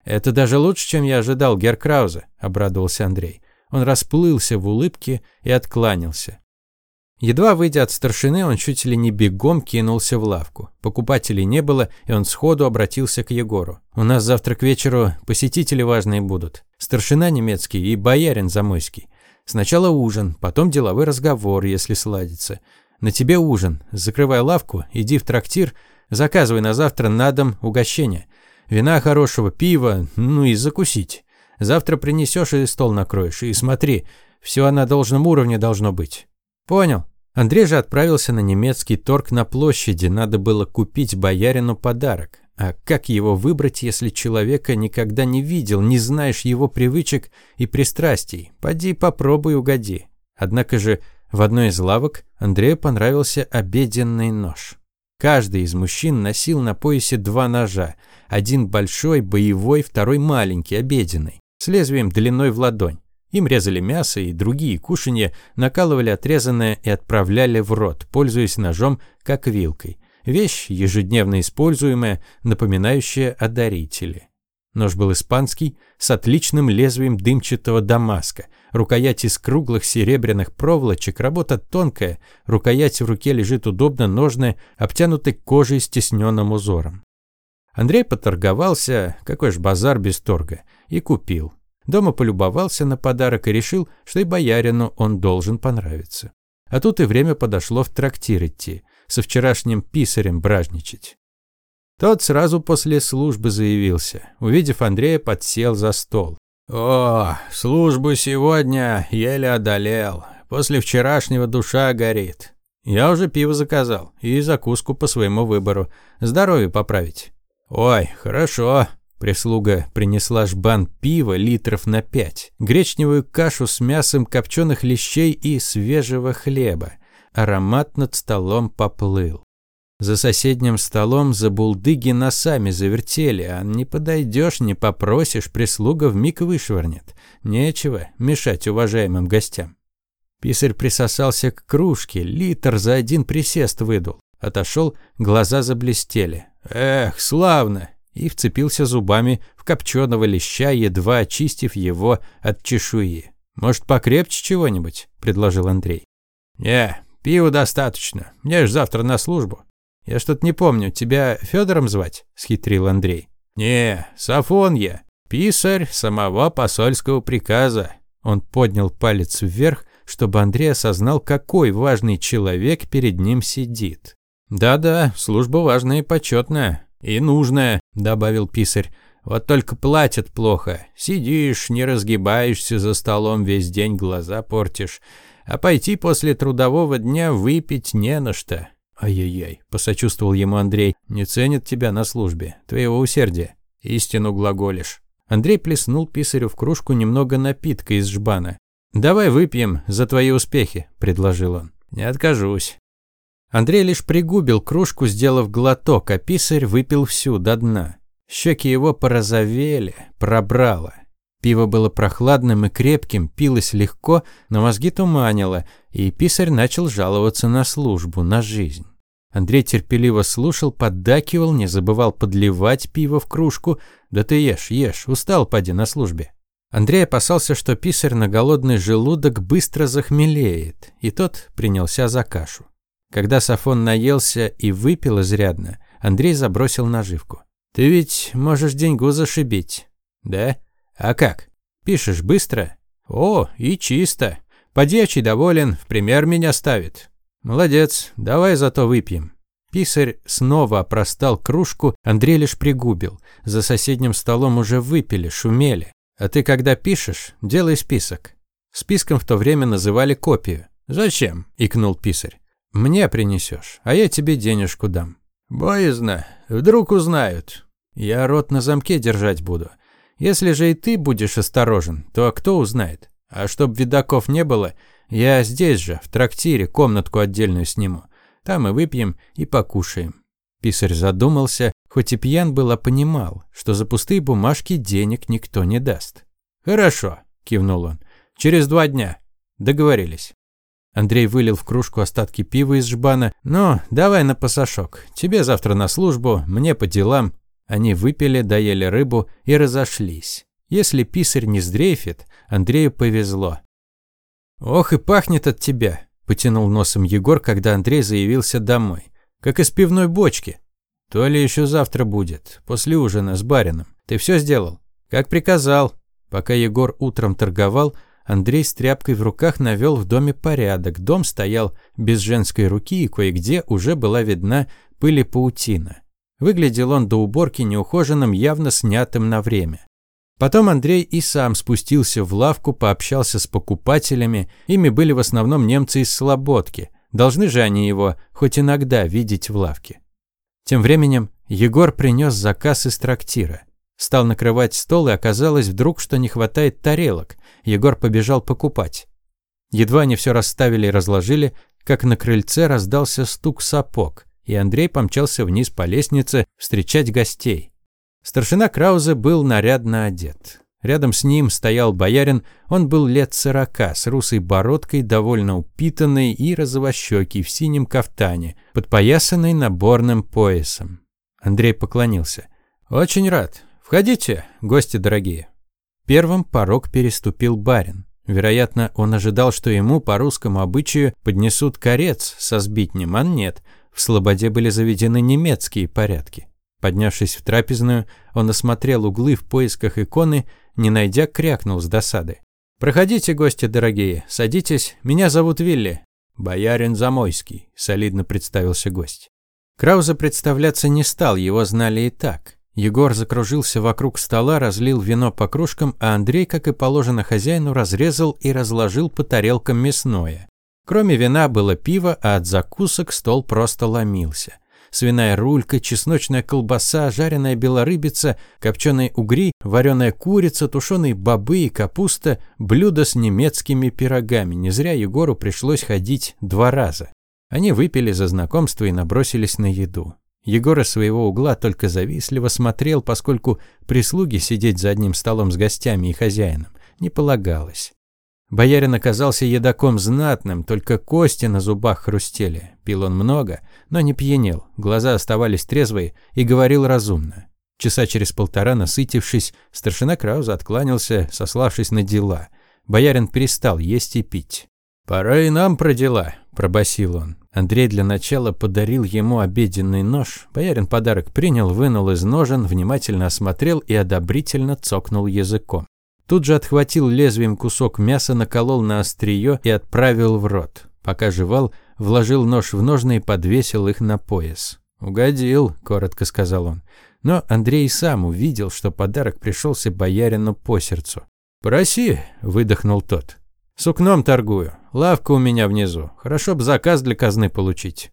Это даже лучше, чем я ожидал, Геркраузе, обрадовался Андрей. Он расплылся в улыбке и откланялся. Едва выйдя от старшины, он чуть ли не бегом кинулся в лавку. Покупателей не было, и он сходу обратился к Егору. «У нас завтра к вечеру посетители важные будут. Старшина немецкий и боярин замойский. Сначала ужин, потом деловой разговор, если сладится. На тебе ужин. Закрывай лавку, иди в трактир, заказывай на завтра на дом угощение. Вина хорошего, пива, ну и закусить. Завтра принесешь и стол накроешь. И смотри, все на должном уровне должно быть». «Понял», Андрей же отправился на немецкий торг на площади, надо было купить боярину подарок. А как его выбрать, если человека никогда не видел, не знаешь его привычек и пристрастий? Поди попробуй угоди. Однако же в одной из лавок Андрею понравился обеденный нож. Каждый из мужчин носил на поясе два ножа. Один большой, боевой, второй маленький, обеденный, с лезвием длиной в ладонь. Им резали мясо и другие кушанья, накалывали отрезанное и отправляли в рот, пользуясь ножом как вилкой. Вещь, ежедневно используемая, напоминающая о дарителе. Нож был испанский, с отличным лезвием дымчатого дамаска. Рукоять из круглых серебряных проволочек, работа тонкая, рукоять в руке лежит удобно, ножная, обтянутой кожей с тесненным узором. Андрей поторговался, какой ж базар без торга, и купил. Дома полюбовался на подарок и решил, что и боярину он должен понравиться. А тут и время подошло в трактир идти, со вчерашним писарем бражничать. Тот сразу после службы заявился. Увидев Андрея, подсел за стол. «О, службу сегодня еле одолел. После вчерашнего душа горит. Я уже пиво заказал и закуску по своему выбору. Здоровье поправить». «Ой, хорошо», Прислуга принесла жбан пива литров на пять, гречневую кашу с мясом копченых лещей и свежего хлеба. Аромат над столом поплыл. За соседним столом за булдыги носами завертели, а не подойдешь, не попросишь, прислуга вмиг вышвырнет. Нечего мешать уважаемым гостям. Писарь присосался к кружке, литр за один присест выдул. Отошел, глаза заблестели. «Эх, славно! И вцепился зубами в копченого леща, едва очистив его от чешуи. «Может, покрепче чего-нибудь?» – предложил Андрей. «Не, пива достаточно. Мне ж завтра на службу». «Я что-то не помню, тебя Федором звать?» – схитрил Андрей. «Не, Сафон я, писарь самого посольского приказа». Он поднял палец вверх, чтобы Андрей осознал, какой важный человек перед ним сидит. «Да-да, служба важная и почетная. «И нужное», – добавил писарь. «Вот только платят плохо. Сидишь, не разгибаешься за столом весь день, глаза портишь. А пойти после трудового дня выпить не на что». «Ай-яй-яй», – посочувствовал ему Андрей. «Не ценят тебя на службе, твоего усердия. Истину глаголишь». Андрей плеснул писарю в кружку немного напитка из жбана. «Давай выпьем за твои успехи», – предложил он. «Не откажусь». Андрей лишь пригубил кружку, сделав глоток, а писарь выпил всю до дна. Щеки его порозовели, пробрало. Пиво было прохладным и крепким, пилось легко, но мозги туманило, и писарь начал жаловаться на службу, на жизнь. Андрей терпеливо слушал, поддакивал, не забывал подливать пиво в кружку. «Да ты ешь, ешь, устал, поди, на службе». Андрей опасался, что писарь на голодный желудок быстро захмелеет, и тот принялся за кашу. Когда Сафон наелся и выпил изрядно, Андрей забросил наживку. «Ты ведь можешь деньгу зашибить». «Да? А как? Пишешь быстро?» «О, и чисто. Подьячий доволен, в пример меня ставит». «Молодец, давай зато выпьем». Писарь снова опростал кружку, Андрей лишь пригубил. За соседним столом уже выпили, шумели. А ты когда пишешь, делай список. Списком в то время называли копию. «Зачем?» – икнул писарь. Мне принесешь, а я тебе денежку дам. Боязно. Вдруг узнают. Я рот на замке держать буду. Если же и ты будешь осторожен, то кто узнает? А чтоб видаков не было, я здесь же, в трактире, комнатку отдельную сниму. Там и выпьем, и покушаем. Писарь задумался, хоть и пьян был, а понимал, что за пустые бумажки денег никто не даст. «Хорошо», – кивнул он. «Через два дня. Договорились». Андрей вылил в кружку остатки пива из жбана. «Ну, давай на пасашок. Тебе завтра на службу, мне по делам». Они выпили, доели рыбу и разошлись. Если писарь не сдрейфит, Андрею повезло. «Ох и пахнет от тебя», – потянул носом Егор, когда Андрей заявился домой. «Как из пивной бочки». «То ли еще завтра будет, после ужина с барином. Ты все сделал?» «Как приказал». Пока Егор утром торговал, Андрей с тряпкой в руках навел в доме порядок. Дом стоял без женской руки, и кое-где уже была видна пыль и паутина. Выглядел он до уборки неухоженным, явно снятым на время. Потом Андрей и сам спустился в лавку, пообщался с покупателями. Ими были в основном немцы из Слободки. Должны же они его хоть иногда видеть в лавке. Тем временем Егор принес заказ из трактира. Стал накрывать стол, и оказалось вдруг, что не хватает тарелок. Егор побежал покупать. Едва они все расставили и разложили, как на крыльце раздался стук сапог, и Андрей помчался вниз по лестнице встречать гостей. Старшина Краузе был нарядно одет. Рядом с ним стоял боярин, он был лет сорока, с русой бородкой, довольно упитанный и розовощекий в синем кафтане, подпоясанный наборным поясом. Андрей поклонился. «Очень рад. Входите, гости дорогие». Первым порог переступил барин. Вероятно, он ожидал, что ему по русскому обычаю поднесут корец со сбитнем, а нет. В Слободе были заведены немецкие порядки. Поднявшись в трапезную, он осмотрел углы в поисках иконы, не найдя, крякнул с досады. «Проходите, гости дорогие, садитесь, меня зовут Вилли». «Боярин Замойский», – солидно представился гость. Крауза представляться не стал, его знали и так. Егор закружился вокруг стола, разлил вино по кружкам, а Андрей, как и положено хозяину, разрезал и разложил по тарелкам мясное. Кроме вина было пиво, а от закусок стол просто ломился свиная рулька, чесночная колбаса, жареная белорыбица, копченые угри, вареная курица, тушеные бобы и капуста, блюдо с немецкими пирогами. Не зря Егору пришлось ходить два раза. Они выпили за знакомство и набросились на еду. Егор из своего угла только завистливо смотрел, поскольку прислуги сидеть за одним столом с гостями и хозяином не полагалось. Боярин оказался едоком знатным, только кости на зубах хрустели. Пил он много, но не пьянел, глаза оставались трезвые и говорил разумно. Часа через полтора, насытившись, старшина Крауза откланялся, сославшись на дела. Боярин перестал есть и пить. «Пора и нам про дела», – пробасил он. Андрей для начала подарил ему обеденный нож. Боярин подарок принял, вынул из ножен, внимательно осмотрел и одобрительно цокнул языком. Тут же отхватил лезвием кусок мяса, наколол на острие и отправил в рот. Пока жевал, вложил нож в ножны и подвесил их на пояс. «Угодил», – коротко сказал он. Но Андрей сам увидел, что подарок пришелся боярину по сердцу. «Проси», – выдохнул тот. «Сукном торгую. Лавка у меня внизу. Хорошо бы заказ для казны получить».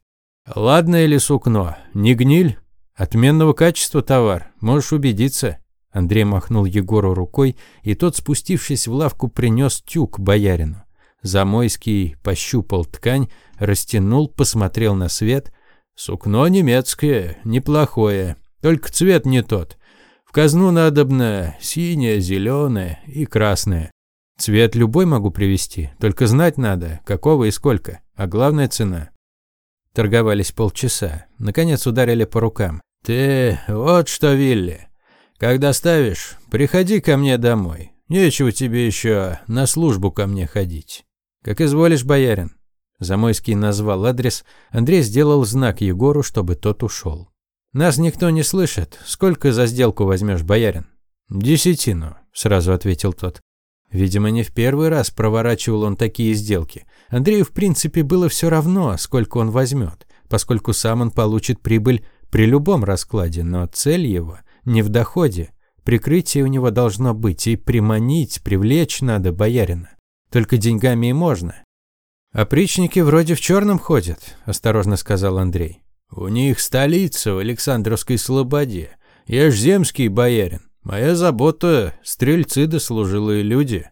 «Ладно или сукно? Не гниль? Отменного качества товар. Можешь убедиться». Андрей махнул Егору рукой, и тот, спустившись в лавку, принес тюк боярину. Замойский пощупал ткань, растянул, посмотрел на свет. Сукно немецкое, неплохое, только цвет не тот. В казну надобно синее, зеленое и красное. Цвет любой могу привезти, только знать надо, какого и сколько, а главная цена. Торговались полчаса, наконец ударили по рукам. «Ты вот что, Вилли, когда ставишь, приходи ко мне домой. Нечего тебе еще на службу ко мне ходить. Как изволишь, боярин. Замойский назвал адрес. Андрей сделал знак Егору, чтобы тот ушел. Нас никто не слышит. Сколько за сделку возьмешь, боярин? Десятину, сразу ответил тот. Видимо, не в первый раз проворачивал он такие сделки. Андрею, в принципе, было все равно, сколько он возьмет, поскольку сам он получит прибыль при любом раскладе, но цель его не в доходе. Прикрытие у него должно быть, и приманить, привлечь надо боярина. Только деньгами и можно. «Опричники вроде в черном ходят», – осторожно сказал Андрей. «У них столица в Александровской Слободе. Я ж земский боярин. Моя забота – стрельцы да служилые люди».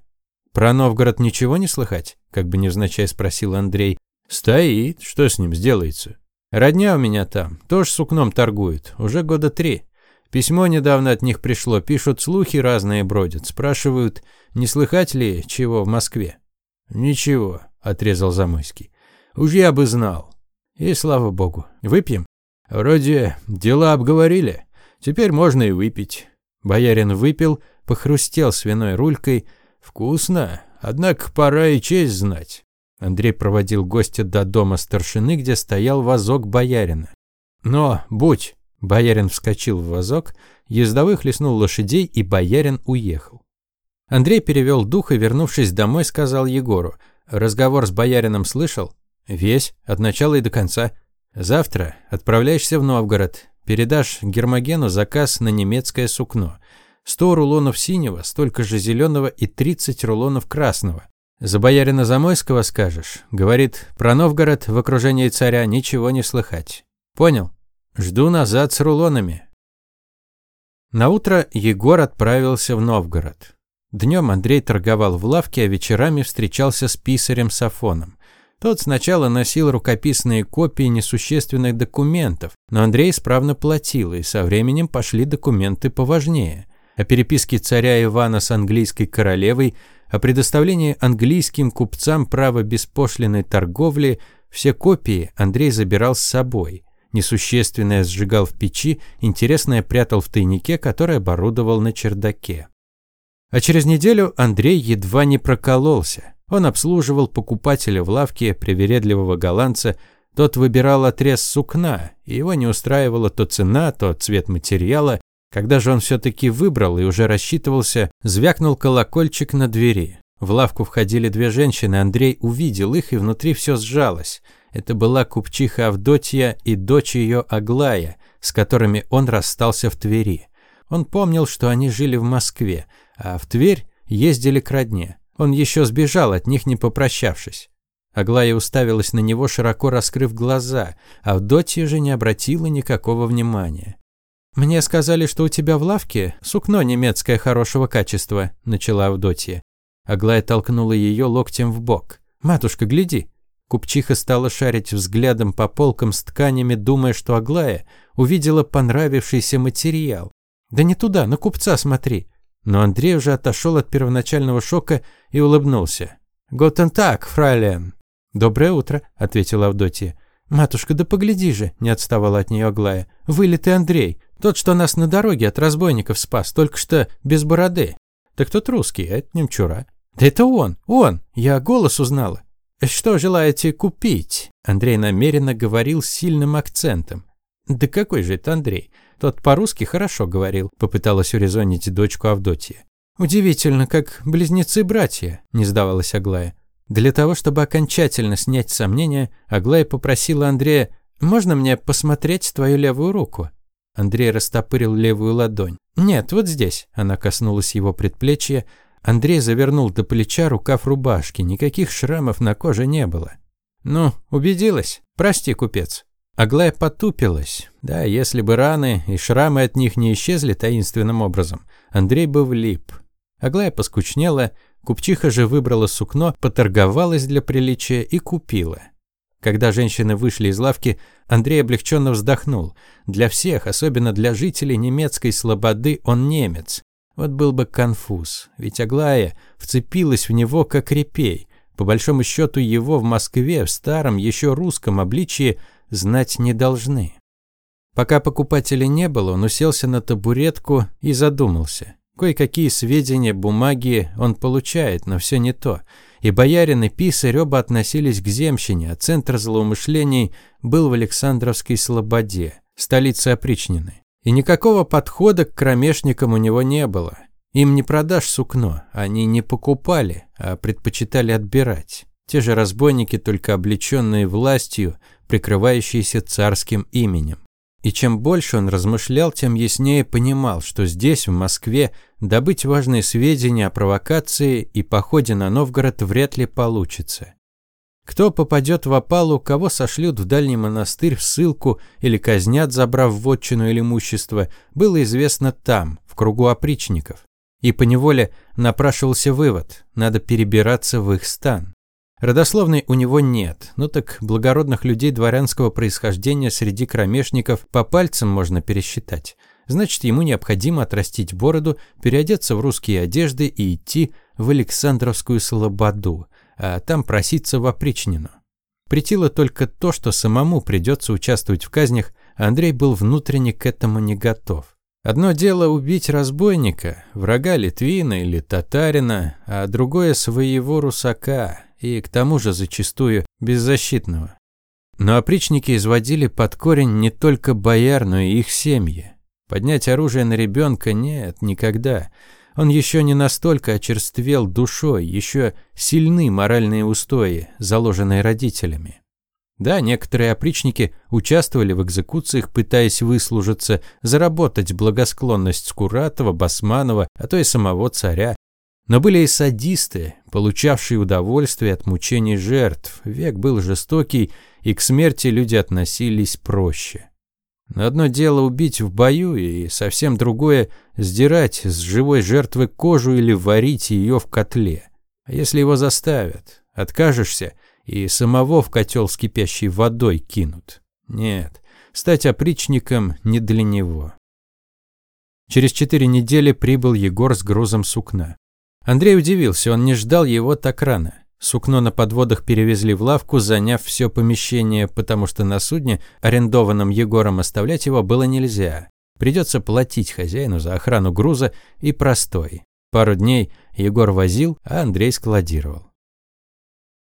«Про Новгород ничего не слыхать?» – как бы невзначай спросил Андрей. «Стоит. Что с ним сделается?» «Родня у меня там. Тоже сукном торгует. Уже года три. Письмо недавно от них пришло, пишут, слухи разные бродят, спрашивают, не слыхать ли чего в Москве. «Ничего», – отрезал Замойский. «Уж я бы знал». «И слава богу. Выпьем?» «Вроде дела обговорили. Теперь можно и выпить». Боярин выпил, похрустел свиной рулькой. «Вкусно, однако пора и честь знать». Андрей проводил гостя до дома старшины, где стоял вазок боярина. «Но, будь, Боярин вскочил в вазок, ездовых леснул лошадей, и боярин уехал. Андрей перевел дух и, вернувшись домой, сказал Егору. «Разговор с боярином слышал?» «Весь, от начала и до конца. Завтра отправляешься в Новгород. Передашь Гермогену заказ на немецкое сукно. Сто рулонов синего, столько же зеленого и тридцать рулонов красного. За боярина Замойского скажешь. Говорит, про Новгород в окружении царя ничего не слыхать. Понял?» Жду назад с рулонами. На утро Егор отправился в Новгород. Днем Андрей торговал в лавке, а вечерами встречался с писарем Сафоном. Тот сначала носил рукописные копии несущественных документов, но Андрей исправно платил, и со временем пошли документы поважнее. о переписке царя Ивана с английской королевой, о предоставлении английским купцам права беспошлиной торговли, все копии Андрей забирал с собой. Несущественное сжигал в печи, интересное прятал в тайнике, который оборудовал на чердаке. А через неделю Андрей едва не прокололся. Он обслуживал покупателя в лавке привередливого голландца, тот выбирал отрез сукна, и его не устраивала то цена, то цвет материала. Когда же он все-таки выбрал и уже рассчитывался, звякнул колокольчик на двери. В лавку входили две женщины, Андрей увидел их, и внутри все сжалось. Это была купчиха Авдотья и дочь ее Аглая, с которыми он расстался в Твери. Он помнил, что они жили в Москве, а в Тверь ездили к родне. Он еще сбежал от них, не попрощавшись. Аглая уставилась на него, широко раскрыв глаза, а Авдотья же не обратила никакого внимания. «Мне сказали, что у тебя в лавке сукно немецкое хорошего качества», – начала Авдотья. Аглая толкнула ее локтем в бок. «Матушка, гляди!» Купчиха стала шарить взглядом по полкам с тканями, думая, что Аглая увидела понравившийся материал. «Да не туда, на купца смотри!» Но Андрей уже отошел от первоначального шока и улыбнулся. «Готен так, фрайлен!» «Доброе утро», – ответила Авдотья. «Матушка, да погляди же», – не отставала от нее Аглая. «Вылитый Андрей, тот, что нас на дороге от разбойников спас, только что без бороды. Так тот русский, а это немчура». «Да это он, он, я голос узнала». «Что желаете купить?» Андрей намеренно говорил с сильным акцентом. «Да какой же это Андрей? Тот по-русски хорошо говорил», – попыталась урезонить дочку Авдотья. «Удивительно, как близнецы-братья», – не сдавалась Аглая. Для того, чтобы окончательно снять сомнения, Аглая попросила Андрея «Можно мне посмотреть твою левую руку?» Андрей растопырил левую ладонь. «Нет, вот здесь». Она коснулась его предплечья. Андрей завернул до плеча рукав рубашки. Никаких шрамов на коже не было. «Ну, убедилась? Прости, купец». Аглая потупилась. Да, если бы раны и шрамы от них не исчезли таинственным образом, Андрей бы влип. Аглая поскучнела, Купчиха же выбрала сукно, поторговалась для приличия и купила. Когда женщины вышли из лавки, Андрей облегченно вздохнул. Для всех, особенно для жителей немецкой слободы, он немец. Вот был бы конфуз, ведь Аглая вцепилась в него как репей. По большому счету его в Москве в старом еще русском обличии знать не должны. Пока покупателя не было, он уселся на табуретку и задумался. Кое-какие сведения, бумаги он получает, но все не то. И боярин, и писарь оба относились к земщине, а центр злоумышлений был в Александровской Слободе, столице опричнины. И никакого подхода к кромешникам у него не было. Им не продашь сукно, они не покупали, а предпочитали отбирать. Те же разбойники, только облеченные властью, прикрывающиеся царским именем. И чем больше он размышлял, тем яснее понимал, что здесь, в Москве, добыть важные сведения о провокации и походе на Новгород вряд ли получится. Кто попадет в опалу, кого сошлют в дальний монастырь в ссылку или казнят, забрав вотчину или имущество, было известно там, в кругу опричников. И поневоле напрашивался вывод – надо перебираться в их стан. Родословной у него нет, ну так благородных людей дворянского происхождения среди кромешников по пальцам можно пересчитать. Значит, ему необходимо отрастить бороду, переодеться в русские одежды и идти в Александровскую Слободу, а там проситься в опричнину. Притило только то, что самому придется участвовать в казнях, а Андрей был внутренне к этому не готов. Одно дело убить разбойника, врага Литвина или татарина, а другое своего русака, и к тому же зачастую беззащитного. Но опричники изводили под корень не только бояр, но и их семьи. Поднять оружие на ребенка нет, никогда. Он еще не настолько очерствел душой, еще сильны моральные устои, заложенные родителями. Да, некоторые опричники участвовали в экзекуциях, пытаясь выслужиться, заработать благосклонность Скуратова, Басманова, а то и самого царя. Но были и садисты, получавшие удовольствие от мучений жертв. Век был жестокий, и к смерти люди относились проще. Но одно дело убить в бою, и совсем другое – сдирать с живой жертвы кожу или варить ее в котле. А если его заставят? Откажешься, и самого в котел с кипящей водой кинут. Нет, стать опричником не для него. Через четыре недели прибыл Егор с грузом сукна. Андрей удивился, он не ждал его так рано. Сукно на подводах перевезли в лавку, заняв все помещение, потому что на судне, арендованном Егором, оставлять его было нельзя. Придется платить хозяину за охрану груза и простой. Пару дней Егор возил, а Андрей складировал.